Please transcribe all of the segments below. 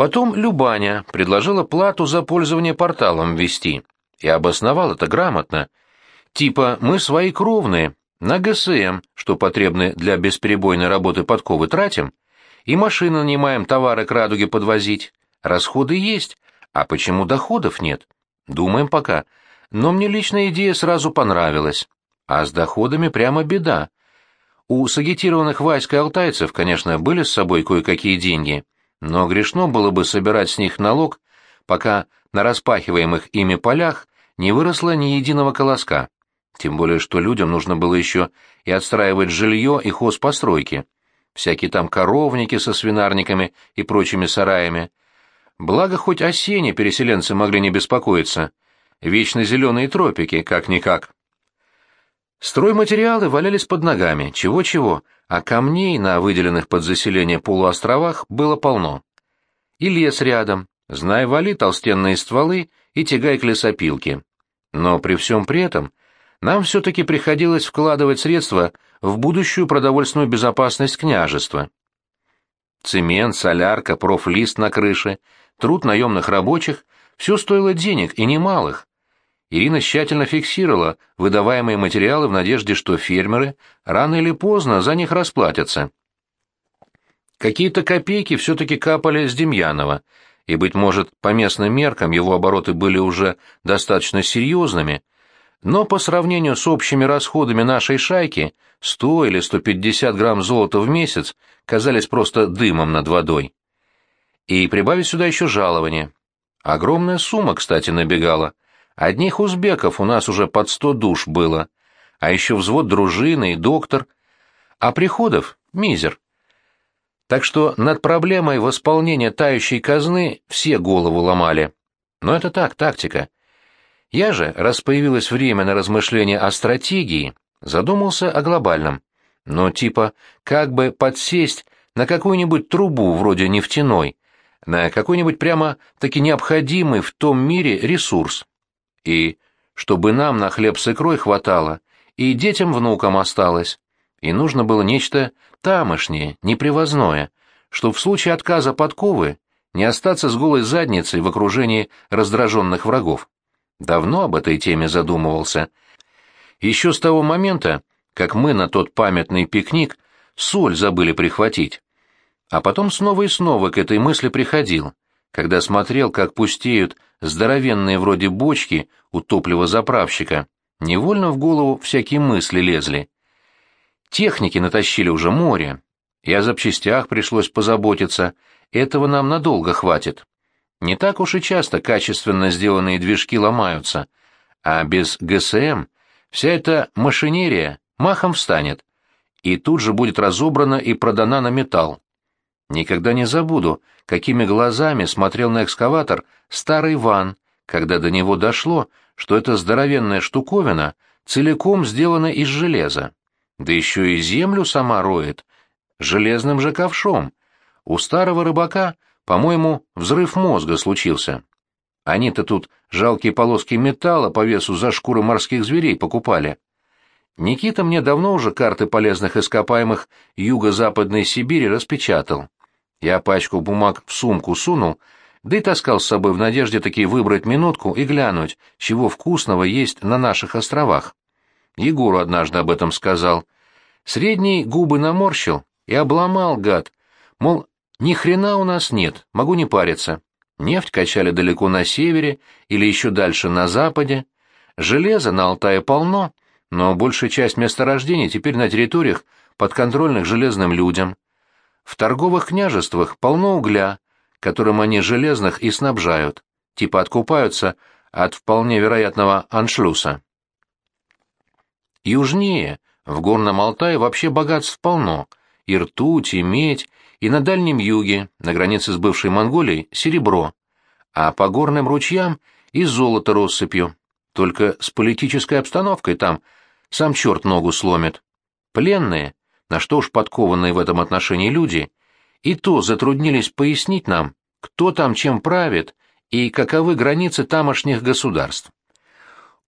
Потом Любаня предложила плату за пользование порталом ввести. И обосновал это грамотно. Типа мы свои кровные, на ГСМ, что потребны для бесперебойной работы подковы, тратим, и машины нанимаем товары к радуге подвозить. Расходы есть, а почему доходов нет? Думаем пока. Но мне личная идея сразу понравилась. А с доходами прямо беда. У сагитированных и алтайцев, конечно, были с собой кое-какие деньги, но грешно было бы собирать с них налог, пока на распахиваемых ими полях не выросло ни единого колоска. Тем более, что людям нужно было еще и отстраивать жилье и хозпостройки. Всякие там коровники со свинарниками и прочими сараями. Благо, хоть о переселенцы могли не беспокоиться. Вечно зеленые тропики, как-никак. Стройматериалы валялись под ногами, чего-чего, а камней на выделенных под заселение полуостровах было полно. И лес рядом, знай вали толстенные стволы и тягай к лесопилке. Но при всем при этом нам все-таки приходилось вкладывать средства в будущую продовольственную безопасность княжества. Цемент, солярка, профлист на крыше, труд наемных рабочих – все стоило денег и немалых. Ирина тщательно фиксировала выдаваемые материалы в надежде, что фермеры рано или поздно за них расплатятся. Какие-то копейки все-таки капали с Демьянова, и, быть может, по местным меркам его обороты были уже достаточно серьезными, но по сравнению с общими расходами нашей шайки 100 или 150 грамм золота в месяц казались просто дымом над водой. И прибавить сюда еще жалование. Огромная сумма, кстати, набегала. Одних узбеков у нас уже под сто душ было, а еще взвод дружины и доктор, а приходов — мизер. Так что над проблемой восполнения тающей казны все голову ломали. Но это так, тактика. Я же, раз появилось время на размышления о стратегии, задумался о глобальном. Но типа, как бы подсесть на какую-нибудь трубу вроде нефтяной, на какой-нибудь прямо таки необходимый в том мире ресурс и чтобы нам на хлеб с икрой хватало, и детям-внукам осталось. И нужно было нечто тамошнее, непривозное, чтобы в случае отказа подковы не остаться с голой задницей в окружении раздраженных врагов. Давно об этой теме задумывался. Еще с того момента, как мы на тот памятный пикник соль забыли прихватить. А потом снова и снова к этой мысли приходил, когда смотрел, как пустеют здоровенные вроде бочки у топливозаправщика, невольно в голову всякие мысли лезли. Техники натащили уже море, и о запчастях пришлось позаботиться, этого нам надолго хватит. Не так уж и часто качественно сделанные движки ломаются, а без ГСМ вся эта машинерия махом встанет, и тут же будет разобрана и продана на металл. Никогда не забуду, какими глазами смотрел на экскаватор старый Ван, когда до него дошло, что эта здоровенная штуковина целиком сделана из железа. Да еще и землю сама роет, железным же ковшом. У старого рыбака, по-моему, взрыв мозга случился. Они-то тут жалкие полоски металла по весу за шкуры морских зверей покупали. Никита мне давно уже карты полезных ископаемых юго-западной Сибири распечатал. Я пачку бумаг в сумку сунул, да и таскал с собой в надежде таки выбрать минутку и глянуть, чего вкусного есть на наших островах. Егору однажды об этом сказал. Средний губы наморщил и обломал, гад. Мол, ни хрена у нас нет, могу не париться. Нефть качали далеко на севере или еще дальше на западе. Железа на Алтае полно, но большая часть месторождений теперь на территориях, подконтрольных железным людям. В торговых княжествах полно угля, которым они железных и снабжают, типа откупаются от вполне вероятного аншлюса. Южнее, в горном Алтае вообще богатств полно, и ртуть, и медь, и на Дальнем Юге, на границе с бывшей Монголией, серебро, а по горным ручьям и золото россыпью, только с политической обстановкой там сам черт ногу сломит. Пленные, на что уж подкованные в этом отношении люди, и то затруднились пояснить нам, кто там чем правит и каковы границы тамошних государств.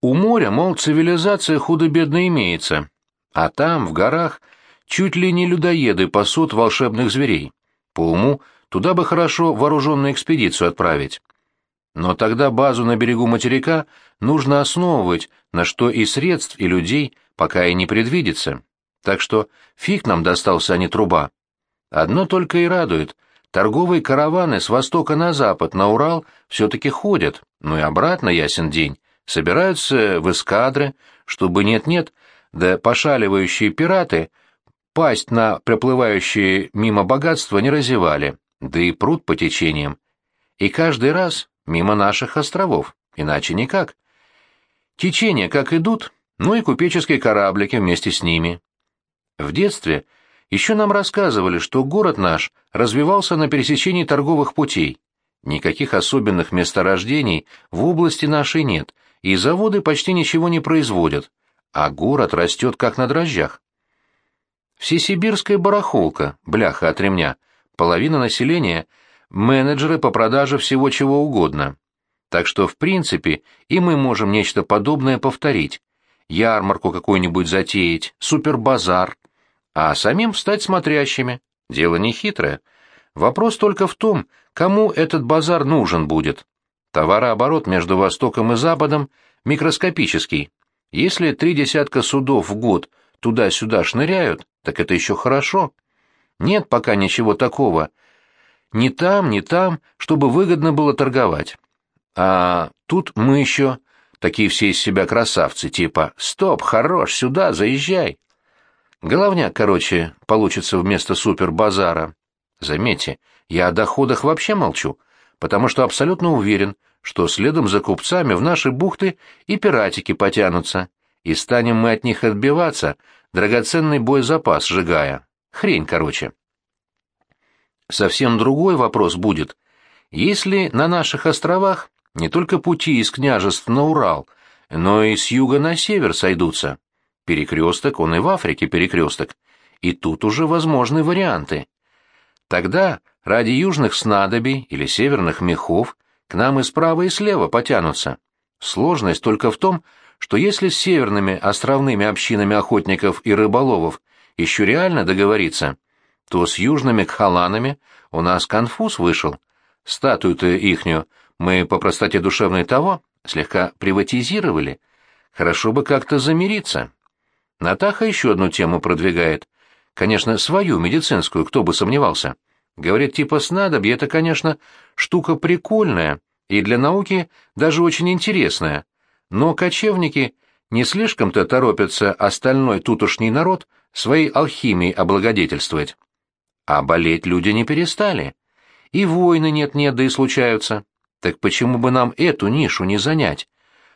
У моря, мол, цивилизация худо-бедно имеется, а там, в горах, чуть ли не людоеды пасут волшебных зверей. По уму туда бы хорошо вооруженную экспедицию отправить. Но тогда базу на берегу материка нужно основывать, на что и средств, и людей пока и не предвидится. Так что фиг нам достался, а не труба. Одно только и радует. Торговые караваны с востока на запад, на Урал, все-таки ходят, ну и обратно, ясен день. Собираются в эскадры, чтобы нет-нет, да пошаливающие пираты пасть на проплывающие мимо богатства не разевали, да и пруд по течениям. И каждый раз мимо наших островов, иначе никак. Течения как идут, ну и купеческие кораблики вместе с ними. В детстве еще нам рассказывали, что город наш развивался на пересечении торговых путей. Никаких особенных месторождений в области нашей нет, и заводы почти ничего не производят, а город растет как на дрожжах. Всесибирская барахолка, бляха от ремня, половина населения — менеджеры по продаже всего чего угодно. Так что, в принципе, и мы можем нечто подобное повторить. Ярмарку какую-нибудь затеять, супербазар, а самим стать смотрящими. Дело не хитрое. Вопрос только в том, кому этот базар нужен будет. Товарооборот между Востоком и Западом микроскопический. Если три десятка судов в год туда-сюда шныряют, так это еще хорошо. Нет пока ничего такого. Ни там, ни там, чтобы выгодно было торговать. А тут мы еще, такие все из себя красавцы, типа «Стоп, хорош, сюда, заезжай». Головняк, короче, получится вместо супербазара. Заметьте, я о доходах вообще молчу, потому что абсолютно уверен, что следом за купцами в наши бухты и пиратики потянутся, и станем мы от них отбиваться, драгоценный боезапас сжигая. Хрень, короче. Совсем другой вопрос будет. Если на наших островах не только пути из княжеств на Урал, но и с юга на север сойдутся, Перекресток, он и в Африке перекресток. И тут уже возможны варианты. Тогда ради южных снадобий или северных мехов к нам и справа, и слева потянутся. Сложность только в том, что если с северными островными общинами охотников и рыболовов еще реально договориться, то с южными кхаланами у нас конфуз вышел. Статую-то ихнюю мы по простоте душевной того слегка приватизировали. Хорошо бы как-то замириться. Натаха еще одну тему продвигает. Конечно, свою, медицинскую, кто бы сомневался. Говорит, типа снадобье — это, конечно, штука прикольная и для науки даже очень интересная. Но кочевники не слишком-то торопятся остальной тутошний народ своей алхимией облагодетельствовать. А болеть люди не перестали. И войны нет-нет, да и случаются. Так почему бы нам эту нишу не занять?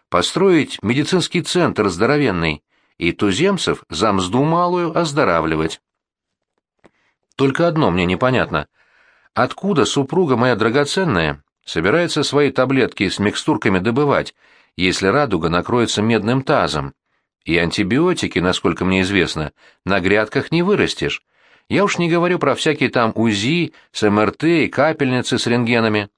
Построить медицинский центр здоровенный, и туземцев за мзду малую оздоравливать. Только одно мне непонятно. Откуда супруга моя драгоценная собирается свои таблетки с микстурками добывать, если радуга накроется медным тазом? И антибиотики, насколько мне известно, на грядках не вырастешь. Я уж не говорю про всякие там УЗИ с МРТ и капельницы с рентгенами.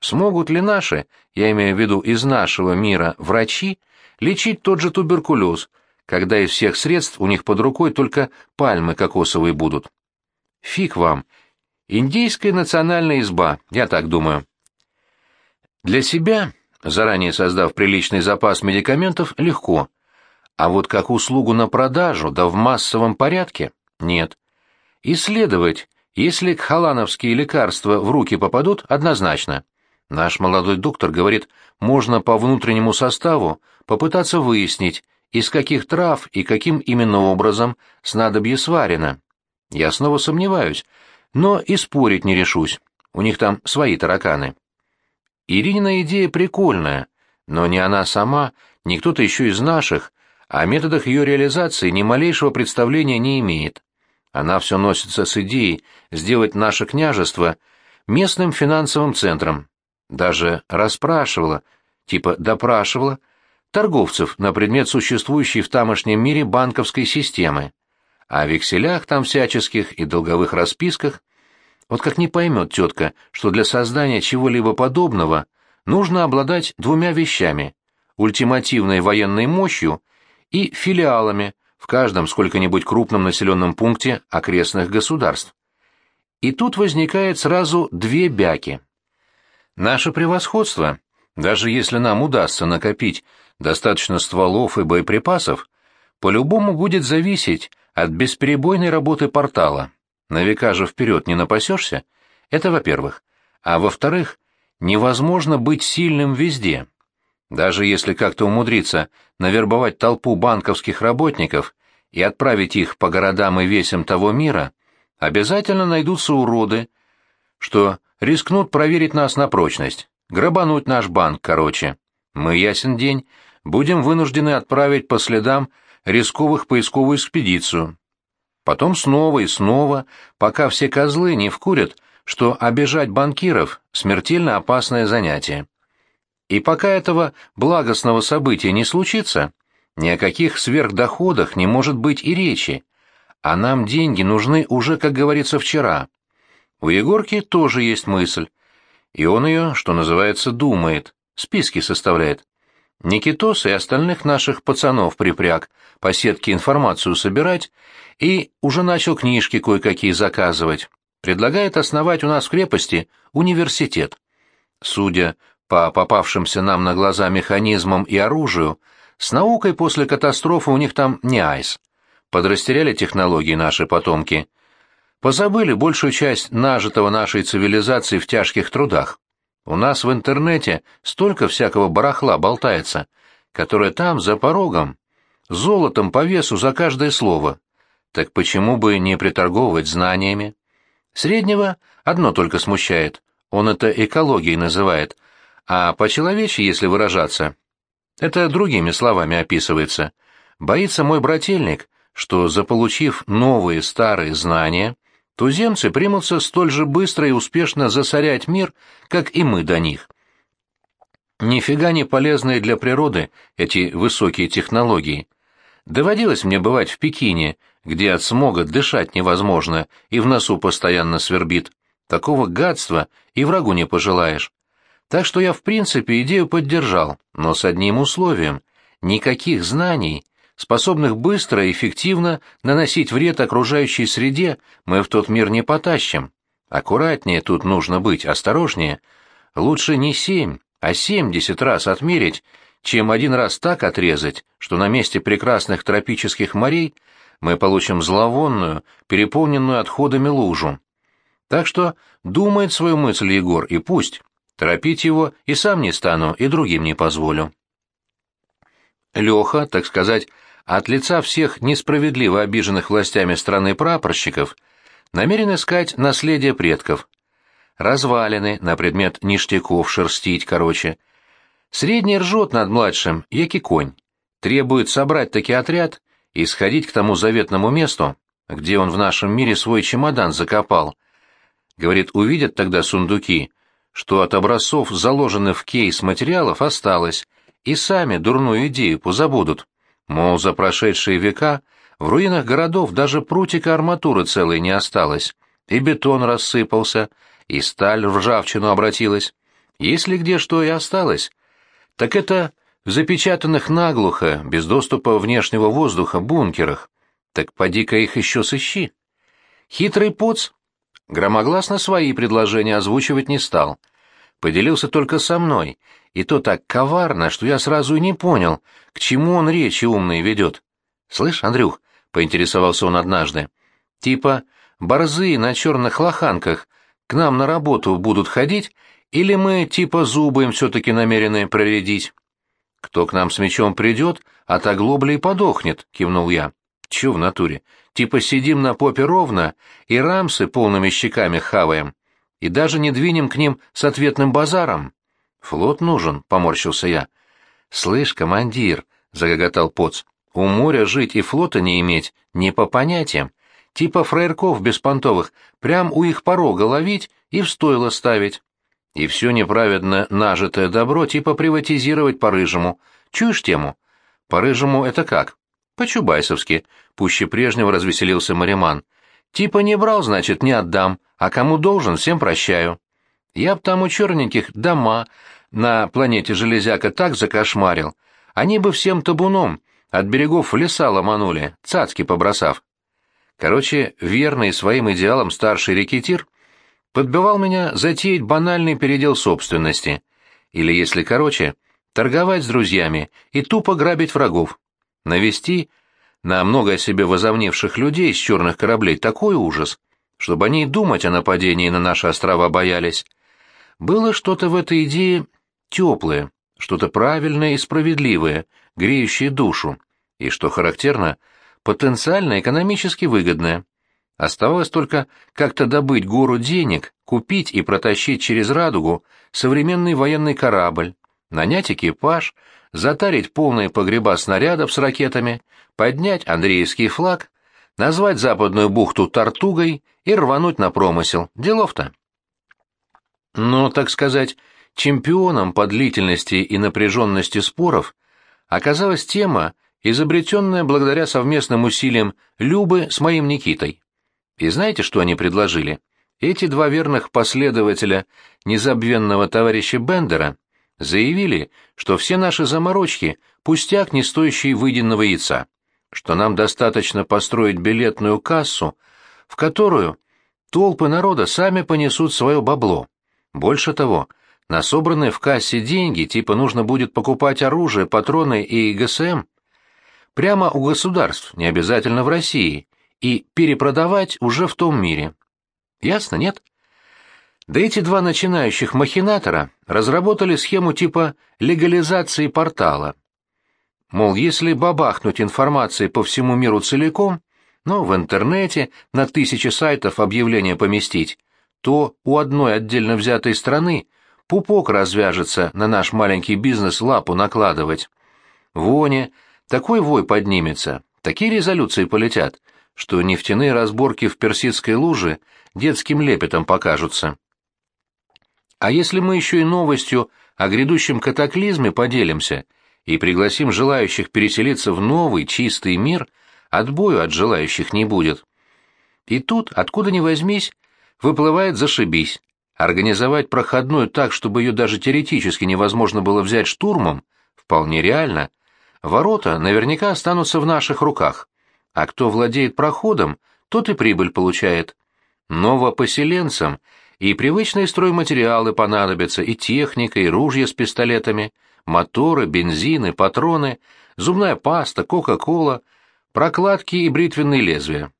Смогут ли наши, я имею в виду из нашего мира, врачи, лечить тот же туберкулез, когда из всех средств у них под рукой только пальмы кокосовые будут. Фиг вам. Индийская национальная изба, я так думаю. Для себя, заранее создав приличный запас медикаментов, легко. А вот как услугу на продажу, да в массовом порядке, нет. Исследовать, если кхалановские лекарства в руки попадут, однозначно. Наш молодой доктор говорит, можно по внутреннему составу попытаться выяснить, из каких трав и каким именно образом снадобье сварено. Я снова сомневаюсь, но и спорить не решусь. У них там свои тараканы. Иринина идея прикольная, но ни она сама, ни кто-то еще из наших о методах ее реализации ни малейшего представления не имеет. Она все носится с идеей сделать наше княжество местным финансовым центром. Даже расспрашивала, типа допрашивала, торговцев на предмет существующей в тамошнем мире банковской системы, о векселях там всяческих и долговых расписках. Вот как не поймет тетка, что для создания чего-либо подобного нужно обладать двумя вещами – ультимативной военной мощью и филиалами в каждом сколько-нибудь крупном населенном пункте окрестных государств. И тут возникает сразу две бяки. Наше превосходство, даже если нам удастся накопить достаточно стволов и боеприпасов, по-любому будет зависеть от бесперебойной работы портала. На века же вперед не напасешься. Это во-первых. А во-вторых, невозможно быть сильным везде. Даже если как-то умудриться навербовать толпу банковских работников и отправить их по городам и весям того мира, обязательно найдутся уроды, что рискнут проверить нас на прочность, грабануть наш банк, короче. Мы, ясен день, будем вынуждены отправить по следам рисковых поисковую экспедицию. Потом снова и снова, пока все козлы не вкурят, что обижать банкиров – смертельно опасное занятие. И пока этого благостного события не случится, ни о каких сверхдоходах не может быть и речи, а нам деньги нужны уже, как говорится, вчера. У Егорки тоже есть мысль, и он ее, что называется, думает, списки составляет. Никитос и остальных наших пацанов припряг, по сетке информацию собирать, и уже начал книжки кое-какие заказывать. Предлагает основать у нас в крепости университет. Судя по попавшимся нам на глаза механизмам и оружию, с наукой после катастрофы у них там не айс. Подрастеряли технологии наши потомки. Позабыли большую часть нажитого нашей цивилизации в тяжких трудах. У нас в интернете столько всякого барахла болтается, которое там, за порогом, золотом по весу за каждое слово. Так почему бы не приторговывать знаниями? Среднего одно только смущает. Он это экологией называет – а по-человечьи, если выражаться, это другими словами описывается. Боится мой брательник, что, заполучив новые старые знания, туземцы примутся столь же быстро и успешно засорять мир, как и мы до них. Нифига не полезные для природы эти высокие технологии. Доводилось мне бывать в Пекине, где от смога дышать невозможно и в носу постоянно свербит. Такого гадства и врагу не пожелаешь. Так что я в принципе идею поддержал, но с одним условием – никаких знаний, способных быстро и эффективно наносить вред окружающей среде, мы в тот мир не потащим. Аккуратнее тут нужно быть, осторожнее. Лучше не семь, а семьдесят раз отмерить, чем один раз так отрезать, что на месте прекрасных тропических морей мы получим зловонную, переполненную отходами лужу. Так что думает свою мысль Егор, и пусть. Торопить его и сам не стану, и другим не позволю. Леха, так сказать, от лица всех несправедливо обиженных властями страны прапорщиков, намерен искать наследие предков. Развалины на предмет ништяков шерстить, короче. Средний ржет над младшим, яки конь. Требует собрать таки отряд и сходить к тому заветному месту, где он в нашем мире свой чемодан закопал. Говорит, увидят тогда сундуки, что от образцов, заложенных в кейс материалов, осталось, и сами дурную идею позабудут. Мол, за прошедшие века в руинах городов даже прутика арматуры целой не осталось, и бетон рассыпался, и сталь в ржавчину обратилась. Если где что и осталось, так это в запечатанных наглухо, без доступа внешнего воздуха, бункерах. Так поди-ка их еще сыщи. Хитрый поц громогласно свои предложения озвучивать не стал. Поделился только со мной, и то так коварно, что я сразу и не понял, к чему он речи умные ведет. «Слышь, Андрюх», — поинтересовался он однажды, — «типа борзые на черных лоханках к нам на работу будут ходить, или мы типа зубы им все-таки намерены проредить?» «Кто к нам с мечом придет, от оглобли и подохнет», — кивнул я. «Чё в натуре? Типа сидим на попе ровно и рамсы полными щеками хаваем, и даже не двинем к ним с ответным базаром. Флот нужен, поморщился я. Слышь, командир, загоготал Поц, у моря жить и флота не иметь не по понятиям. Типа фраерков беспонтовых, прям у их порога ловить и в стойло ставить. И все неправедно нажитое добро типа приватизировать по-рыжему. Чуешь тему? По-рыжему это как? По-чубайсовски. Пуще прежнего развеселился Мариман. Типа не брал, значит, не отдам, а кому должен, всем прощаю. Я б там у черненьких дома на планете Железяка так закошмарил. Они бы всем табуном от берегов леса ломанули, цацки побросав. Короче, верный своим идеалам старший рекетир подбивал меня затеять банальный передел собственности. Или, если короче, торговать с друзьями и тупо грабить врагов. Навести на много о себе возомнивших людей с черных кораблей такой ужас, чтобы они и думать о нападении на наши острова боялись. Было что-то в этой идее теплое, что-то правильное и справедливое, греющее душу, и, что характерно, потенциально экономически выгодное. Оставалось только как-то добыть гору денег, купить и протащить через радугу современный военный корабль, нанять экипаж, затарить полные погреба снарядов с ракетами, поднять Андреевский флаг, назвать западную бухту Тартугой и рвануть на промысел. Делов-то. Но, так сказать, чемпионом по длительности и напряженности споров оказалась тема, изобретенная благодаря совместным усилиям Любы с моим Никитой. И знаете, что они предложили? Эти два верных последователя незабвенного товарища Бендера заявили, что все наши заморочки – пустяк, не стоящий выеденного яйца, что нам достаточно построить билетную кассу, в которую толпы народа сами понесут свое бабло. Больше того, на собранные в кассе деньги типа нужно будет покупать оружие, патроны и ГСМ прямо у государств, не обязательно в России, и перепродавать уже в том мире. Ясно, нет? Да эти два начинающих махинатора разработали схему типа легализации портала. Мол, если бабахнуть информации по всему миру целиком, но в интернете на тысячи сайтов объявления поместить, то у одной отдельно взятой страны пупок развяжется на наш маленький бизнес лапу накладывать. Воне, такой вой поднимется, такие резолюции полетят, что нефтяные разборки в персидской луже детским лепетом покажутся. А если мы еще и новостью о грядущем катаклизме поделимся и пригласим желающих переселиться в новый чистый мир, отбою от желающих не будет. И тут, откуда ни возьмись, выплывает «зашибись». Организовать проходную так, чтобы ее даже теоретически невозможно было взять штурмом, вполне реально. Ворота наверняка останутся в наших руках а кто владеет проходом, тот и прибыль получает. Новопоселенцам и привычные стройматериалы понадобятся, и техника, и ружья с пистолетами, моторы, бензины, патроны, зубная паста, кока-кола, прокладки и бритвенные лезвия.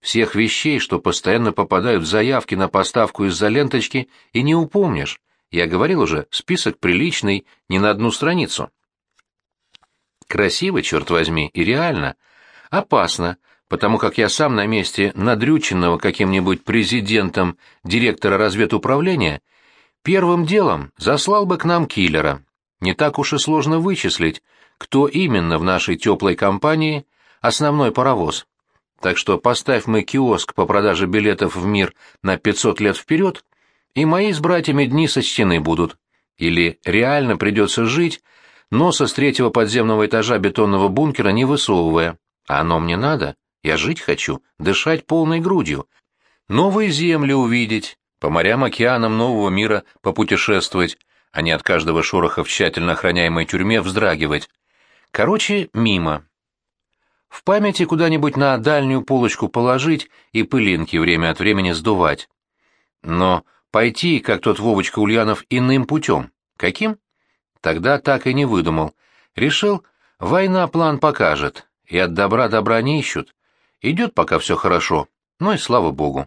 Всех вещей, что постоянно попадают в заявки на поставку из-за ленточки, и не упомнишь. Я говорил уже, список приличный, не на одну страницу. Красиво, черт возьми, и реально — Опасно, потому как я сам на месте надрюченного каким-нибудь президентом директора разведуправления первым делом заслал бы к нам киллера. Не так уж и сложно вычислить, кто именно в нашей теплой компании основной паровоз. Так что поставь мы киоск по продаже билетов в мир на 500 лет вперед, и мои с братьями дни со стены будут. Или реально придется жить, носа с третьего подземного этажа бетонного бункера не высовывая. А оно мне надо? Я жить хочу, дышать полной грудью. Новые земли увидеть, по морям-океанам нового мира попутешествовать, а не от каждого шороха в тщательно охраняемой тюрьме вздрагивать. Короче, мимо. В памяти куда-нибудь на дальнюю полочку положить и пылинки время от времени сдувать. Но пойти, как тот Вовочка Ульянов, иным путем. Каким? Тогда так и не выдумал. Решил, война план покажет и от добра добра не ищут. Идет пока все хорошо, ну и слава богу.